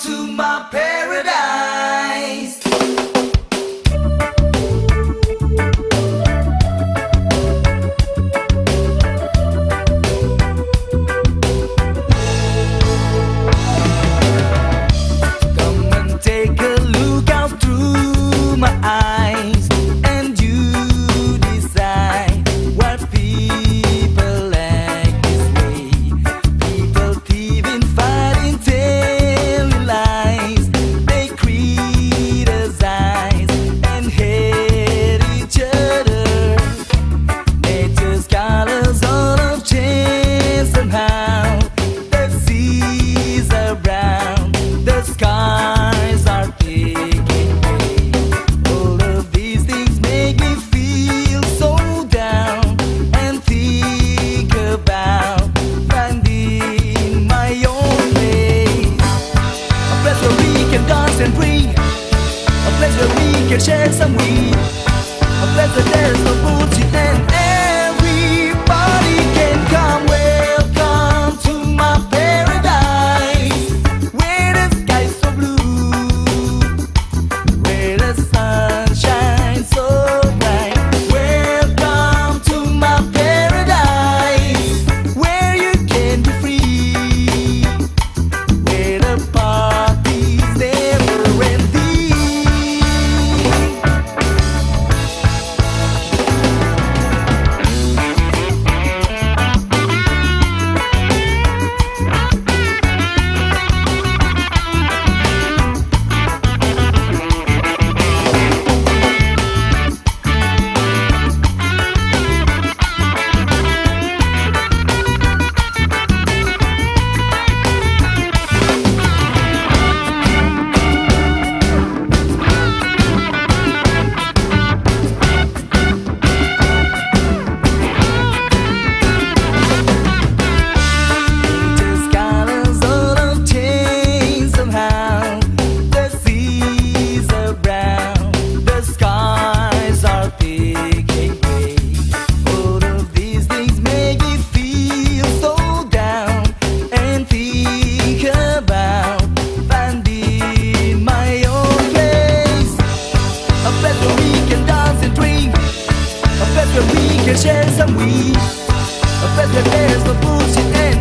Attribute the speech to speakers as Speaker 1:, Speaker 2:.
Speaker 1: to my paradise. Colors all have changed somehow. The seas are brown, the skies are taking way. All of these things make me feel so down and think about finding my own place. A place where we can dance and breathe. A place where we can share some weed. A place where there's no bullshit free. A better we can share some we. A better there's no bullshit